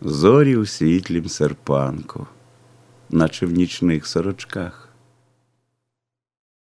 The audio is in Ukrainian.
зорі у світлім серпанку, наче в нічних сорочках.